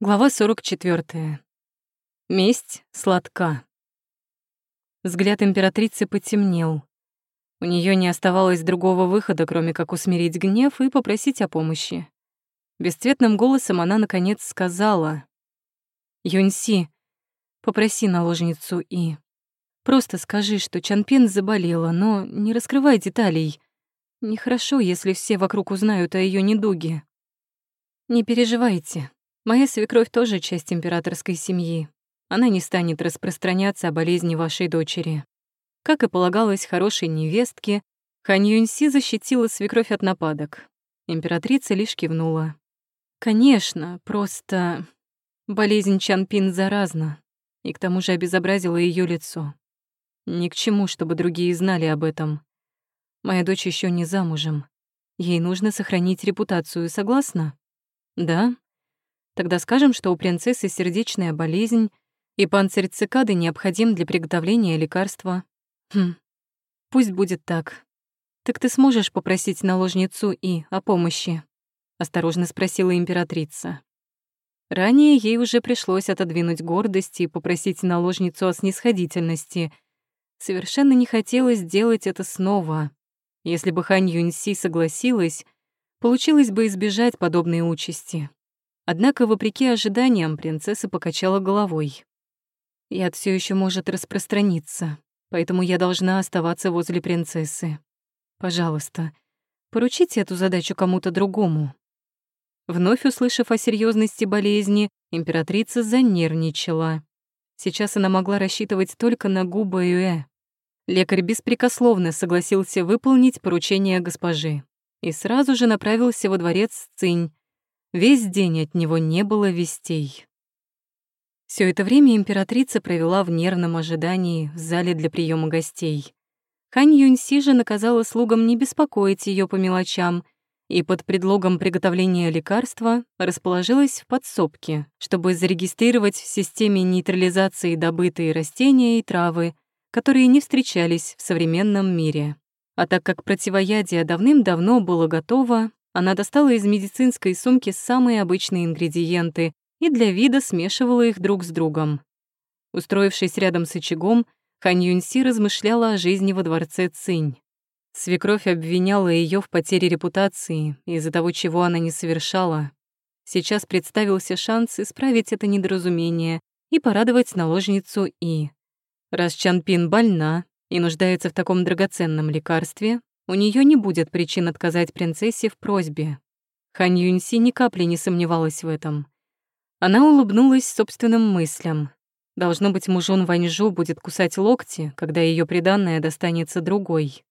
Глава 44. Месть сладка. Взгляд императрицы потемнел. У нее не оставалось другого выхода, кроме как усмирить гнев и попросить о помощи. Бесцветным голосом она, наконец, сказала. «Юньси, попроси наложницу И. Просто скажи, что Чанпин заболела, но не раскрывай деталей. Нехорошо, если все вокруг узнают о ее недуге. Не переживайте, Моя свекровь тоже часть императорской семьи. Она не станет распространяться о болезни вашей дочери. Как и полагалось хорошей невестке, Хан Юньси защитила свекровь от нападок. Императрица лишь кивнула. Конечно, просто болезнь Чанпин заразна, и к тому же обезобразила ее лицо. Ни к чему, чтобы другие знали об этом. Моя дочь еще не замужем. Ей нужно сохранить репутацию, согласна? Да, Тогда скажем, что у принцессы сердечная болезнь, и панцирь цикады необходим для приготовления лекарства. Хм, пусть будет так. Так ты сможешь попросить наложницу И о помощи? Осторожно спросила императрица. Ранее ей уже пришлось отодвинуть гордость и попросить наложницу о снисходительности. Совершенно не хотелось делать это снова. Если бы Хань Юньси согласилась, получилось бы избежать подобной участи. Однако, вопреки ожиданиям, принцесса покачала головой. Яд все еще может распространиться, поэтому я должна оставаться возле принцессы. Пожалуйста, поручите эту задачу кому-то другому. Вновь услышав о серьезности болезни, императрица занервничала. Сейчас она могла рассчитывать только на губы Юэ. Лекарь беспрекословно согласился выполнить поручение госпожи и сразу же направился во дворец Цинь, Весь день от него не было вестей. Все это время императрица провела в нервном ожидании в зале для приема гостей. Хань Юньси же наказала слугам не беспокоить ее по мелочам и под предлогом приготовления лекарства расположилась в подсобке, чтобы зарегистрировать в системе нейтрализации добытые растения и травы, которые не встречались в современном мире. А так как противоядие давным-давно было готово, она достала из медицинской сумки самые обычные ингредиенты и для вида смешивала их друг с другом. Устроившись рядом с очагом, Хан Юньси размышляла о жизни во дворце Цинь. Свекровь обвиняла ее в потере репутации из-за того, чего она не совершала. Сейчас представился шанс исправить это недоразумение и порадовать наложницу И. Раз Чанпин больна и нуждается в таком драгоценном лекарстве, у нее не будет причин отказать принцессе в просьбе. Хань Юньси ни капли не сомневалась в этом. Она улыбнулась собственным мыслям. Должно быть, мужон Ваньжу будет кусать локти, когда ее приданное достанется другой.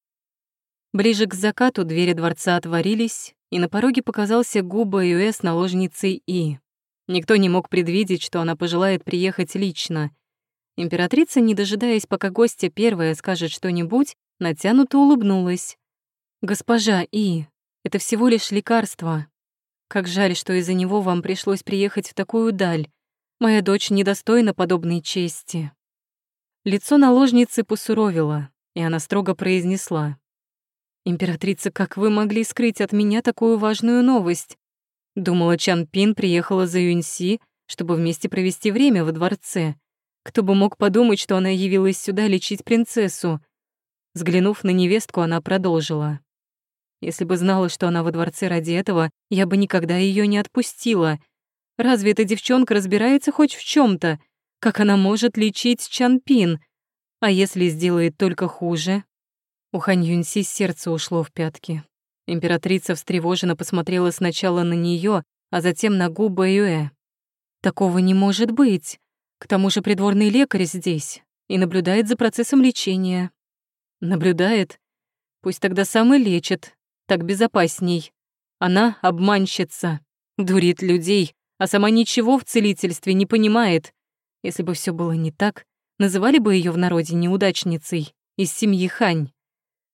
Ближе к закату двери дворца отворились, и на пороге показался Губа Юэ с наложницей И. Никто не мог предвидеть, что она пожелает приехать лично. Императрица, не дожидаясь, пока гостья первая скажет что-нибудь, натянуто улыбнулась. «Госпожа И, это всего лишь лекарство. Как жаль, что из-за него вам пришлось приехать в такую даль. Моя дочь недостойна подобной чести». Лицо наложницы посуровило, и она строго произнесла. «Императрица, как вы могли скрыть от меня такую важную новость? Думала, Чан Пин приехала за Юньси, чтобы вместе провести время во дворце. Кто бы мог подумать, что она явилась сюда лечить принцессу?» Взглянув на невестку, она продолжила. Если бы знала, что она во дворце ради этого, я бы никогда ее не отпустила. Разве эта девчонка разбирается хоть в чем то Как она может лечить Чанпин? А если сделает только хуже? У Хань Юньси сердце ушло в пятки. Императрица встревоженно посмотрела сначала на нее, а затем на губы Юэ. «Такого не может быть. К тому же придворный лекарь здесь и наблюдает за процессом лечения». «Наблюдает? Пусть тогда сам и лечит, так безопасней. Она обманщица, дурит людей, а сама ничего в целительстве не понимает. Если бы все было не так, называли бы ее в народе неудачницей из семьи Хань.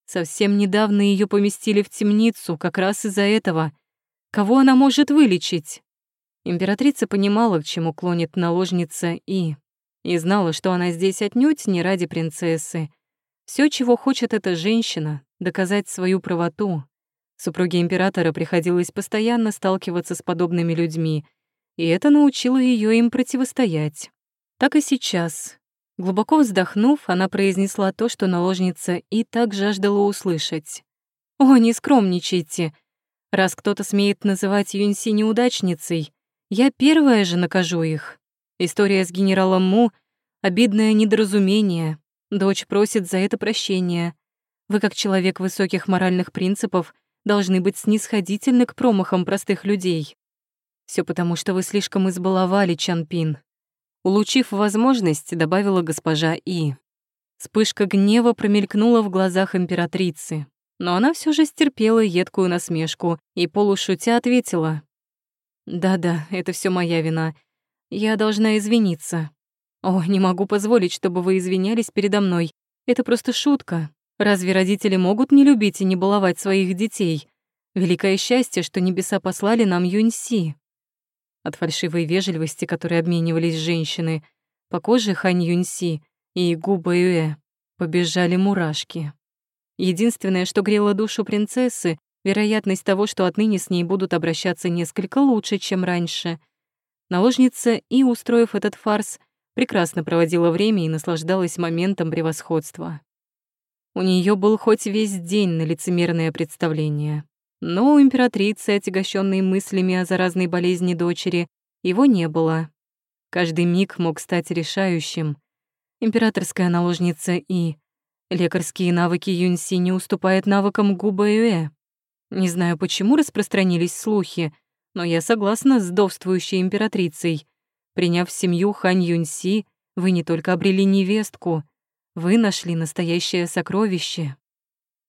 Совсем недавно ее поместили в темницу как раз из-за этого. Кого она может вылечить? Императрица понимала, к чему клонит наложница И, и знала, что она здесь отнюдь не ради принцессы. Все, чего хочет эта женщина, доказать свою правоту. Супруге императора приходилось постоянно сталкиваться с подобными людьми, и это научило ее им противостоять. Так и сейчас. Глубоко вздохнув, она произнесла то, что наложница и так жаждала услышать. «О, не скромничайте. Раз кто-то смеет называть Юньси неудачницей, я первая же накажу их. История с генералом Му — обидное недоразумение. Дочь просит за это прощения. Вы, как человек высоких моральных принципов, должны быть снисходительны к промахам простых людей. Все потому, что вы слишком избаловали Чанпин. Улучив возможность, добавила госпожа И. Вспышка гнева промелькнула в глазах императрицы, но она все же стерпела едкую насмешку и полушутя ответила. «Да-да, это все моя вина. Я должна извиниться. О, не могу позволить, чтобы вы извинялись передо мной. Это просто шутка. Разве родители могут не любить и не баловать своих детей? Великое счастье, что небеса послали нам Юньси. От фальшивой вежливости, которой обменивались женщины, по коже Хань Юньси и Губа Юэ побежали мурашки. Единственное, что грело душу принцессы, вероятность того, что отныне с ней будут обращаться несколько лучше, чем раньше. Наложница и, устроив этот фарс, прекрасно проводила время и наслаждалась моментом превосходства. У нее был хоть весь день на лицемерное представление. Но у императрицы, отягощенной мыслями о заразной болезни дочери, его не было. Каждый миг мог стать решающим. Императорская наложница И. Лекарские навыки Юньси не уступают навыкам Губа Юэ. Не знаю, почему распространились слухи, но я согласна с довствующей императрицей. Приняв семью Хань Юньси, вы не только обрели невестку, вы нашли настоящее сокровище.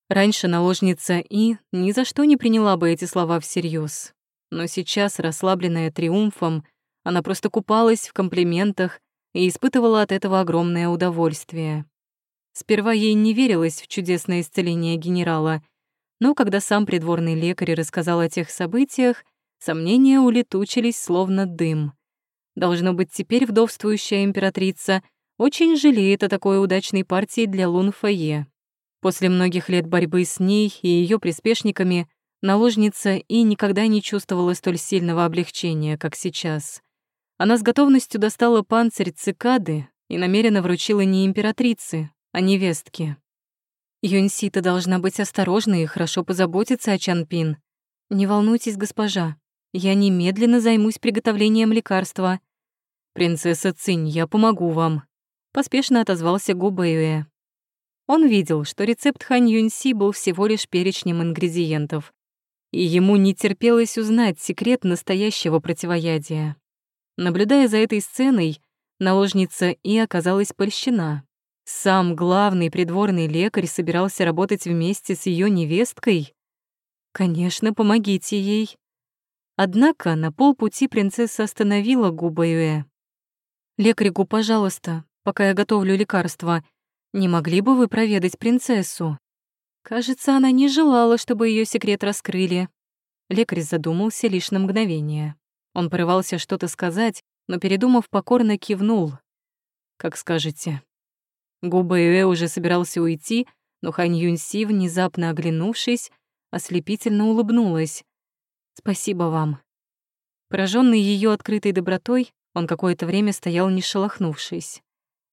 Раньше наложница И ни за что не приняла бы эти слова всерьез. Но сейчас, расслабленная триумфом, она просто купалась в комплиментах и испытывала от этого огромное удовольствие. Сперва ей не верилось в чудесное исцеление генерала, но когда сам придворный лекарь рассказал о тех событиях, сомнения улетучились словно дым. Должно быть, теперь вдовствующая императрица очень жалеет о такой удачной партии для Лун Фае. После многих лет борьбы с ней и ее приспешниками наложница и никогда не чувствовала столь сильного облегчения, как сейчас. Она с готовностью достала панцирь цикады и намеренно вручила не императрице, а невестке. Юньси, ты должна быть осторожна и хорошо позаботиться о Чанпин. Не волнуйтесь, госпожа, я немедленно займусь приготовлением лекарства. Принцесса Цинь, я помогу вам. Поспешно отозвался Гу Бэйюэ. Он видел, что рецепт Хань Юньси был всего лишь перечнем ингредиентов, и ему не терпелось узнать секрет настоящего противоядия. Наблюдая за этой сценой, наложница и оказалась польщена. Сам главный придворный лекарь собирался работать вместе с ее невесткой. Конечно, помогите ей. Однако на полпути принцесса остановила Губаюэ. «Лекарю, пожалуйста, пока я готовлю лекарство, не могли бы вы проведать принцессу? Кажется, она не желала, чтобы ее секрет раскрыли. Лекарь задумался лишь на мгновение. Он порывался что-то сказать, но, передумав, покорно кивнул. «Как скажете». Губа Юэ уже собирался уйти, но Хань Юньси, внезапно оглянувшись, ослепительно улыбнулась. «Спасибо вам». Пораженный ее открытой добротой, он какое-то время стоял, не шелохнувшись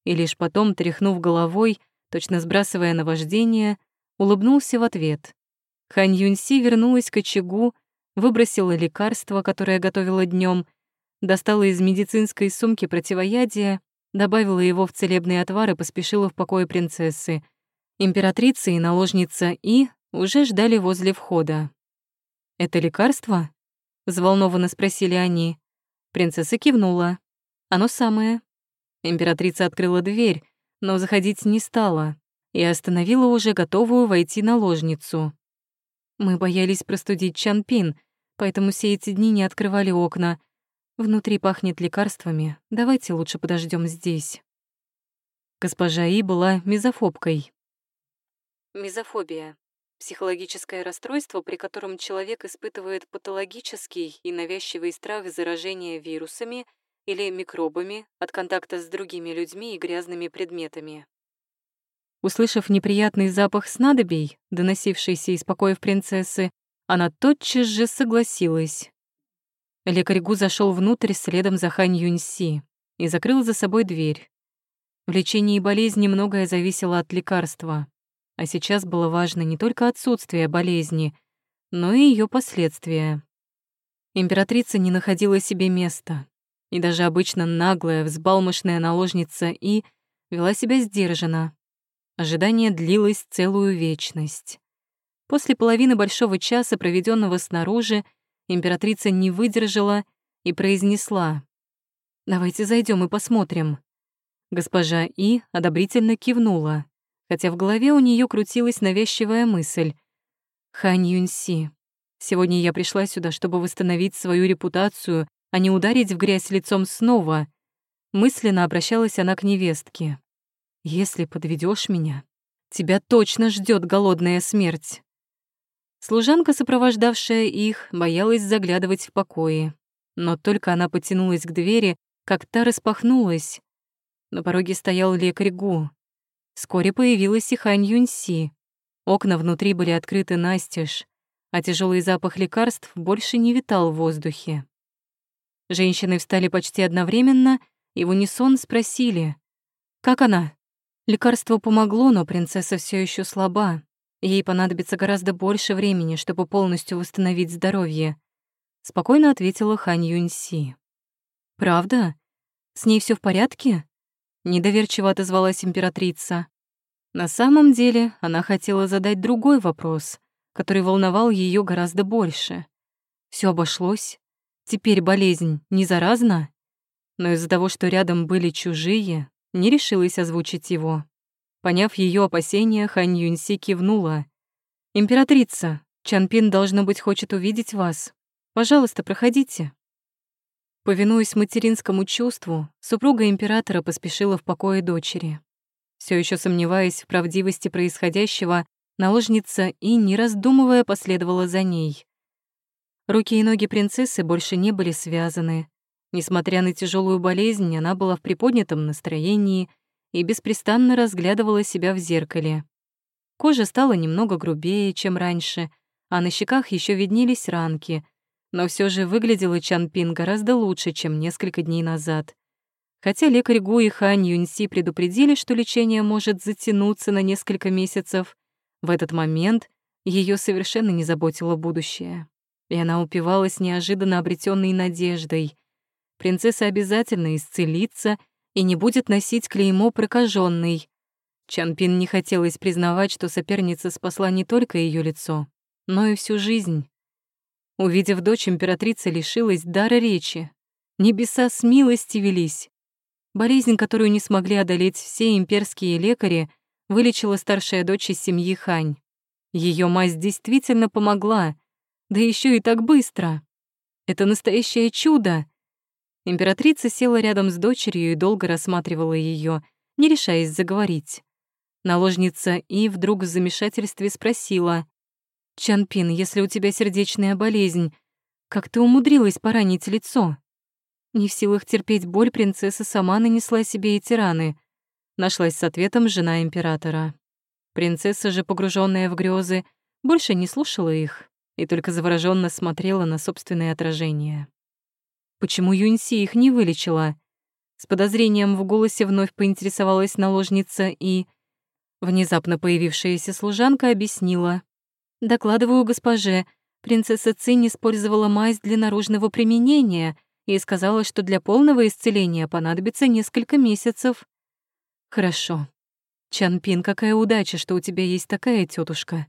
и лишь потом, тряхнув головой, точно сбрасывая наваждение, улыбнулся в ответ. Хань Юньси вернулась к очагу, выбросила лекарство, которое готовила днем, достала из медицинской сумки противоядие, добавила его в целебный отвар и поспешила в покое принцессы. Императрица и наложница И уже ждали возле входа. «Это лекарство?» — взволнованно спросили они. Принцесса кивнула. «Оно самое. Императрица открыла дверь, но заходить не стала и остановила уже готовую войти наложницу. Мы боялись простудить Чанпин, поэтому все эти дни не открывали окна. Внутри пахнет лекарствами, давайте лучше подождем здесь. Госпожа И была мизофобкой. Мизофобия — психологическое расстройство, при котором человек испытывает патологический и навязчивый страх заражения вирусами — или микробами от контакта с другими людьми и грязными предметами. Услышав неприятный запах снадобий, доносившийся из покоев принцессы, она тотчас же согласилась. Лекарь Гу зашел внутрь следом за Хань Юньси и закрыл за собой дверь. В лечении болезни многое зависело от лекарства, а сейчас было важно не только отсутствие болезни, но и ее последствия. Императрица не находила себе места, и даже обычно наглая, взбалмошная наложница И вела себя сдержанно. Ожидание длилось целую вечность. После половины большого часа, проведенного снаружи, императрица не выдержала и произнесла «Давайте зайдем и посмотрим». Госпожа И одобрительно кивнула, хотя в голове у нее крутилась навязчивая мысль. «Хань Юньси, сегодня я пришла сюда, чтобы восстановить свою репутацию, а не ударить в грязь лицом снова». Мысленно обращалась она к невестке. Если подведешь меня, тебя точно ждет голодная смерть. Служанка, сопровождавшая их, боялась заглядывать в покои. Но только она потянулась к двери, как та распахнулась. На пороге стоял лекарь Гу. Вскоре появилась и Хань Юньси. Окна внутри были открыты настежь, а тяжелый запах лекарств больше не витал в воздухе. Женщины встали почти одновременно и в унисон спросили, «Как она?» Лекарство помогло, но принцесса все еще слаба. Ей понадобится гораздо больше времени, чтобы полностью восстановить здоровье. Спокойно ответила Хань Юньси. «Правда? С ней все в порядке?» Недоверчиво отозвалась императрица. На самом деле она хотела задать другой вопрос, который волновал ее гораздо больше. Все обошлось? Теперь болезнь не заразна? Но из-за того, что рядом были чужие, не решилась озвучить его. Поняв ее опасения, Хань Юньси кивнула. «Императрица, Чанпин, должно быть, хочет увидеть вас. Пожалуйста, проходите». Повинуясь материнскому чувству, супруга императора поспешила в покое дочери. Все еще сомневаясь в правдивости происходящего, наложница и, не раздумывая, последовала за ней. Руки и ноги принцессы больше не были связаны, Несмотря на тяжелую болезнь, она была в приподнятом настроении и беспрестанно разглядывала себя в зеркале. Кожа стала немного грубее, чем раньше, а на щеках еще виднелись ранки, но все же выглядела Чанпин гораздо лучше, чем несколько дней назад. Хотя лекарь Гу и Хань Юньси предупредили, что лечение может затянуться на несколько месяцев, в этот момент ее совершенно не заботило будущее, и она упивалась неожиданно обретенной надеждой принцесса обязательно исцелится и не будет носить клеймо прокаженный. Чанпин не хотелось признавать, что соперница спасла не только ее лицо, но и всю жизнь. Увидев дочь, императрица лишилась дара речи. Небеса с милости велись. Болезнь, которую не смогли одолеть все имперские лекари, вылечила старшая дочь из семьи Хань. Ее мазь действительно помогла, да еще и так быстро. Это настоящее чудо. Императрица села рядом с дочерью и долго рассматривала ее, не решаясь заговорить. Наложница И вдруг в замешательстве спросила. «Чанпин, если у тебя сердечная болезнь, как ты умудрилась поранить лицо?» Не в силах терпеть боль, принцесса сама нанесла себе эти раны. Нашлась с ответом жена императора. Принцесса же, погруженная в грезы, больше не слушала их и только завороженно смотрела на собственное отражение. Почему Юньси их не вылечила? С подозрением в голосе вновь поинтересовалась наложница и... Внезапно появившаяся служанка объяснила. «Докладываю госпоже, принцесса Цинь использовала мазь для наружного применения и сказала, что для полного исцеления понадобится несколько месяцев». «Хорошо. Чанпин, какая удача, что у тебя есть такая тетушка.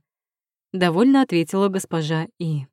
Довольно ответила госпожа И.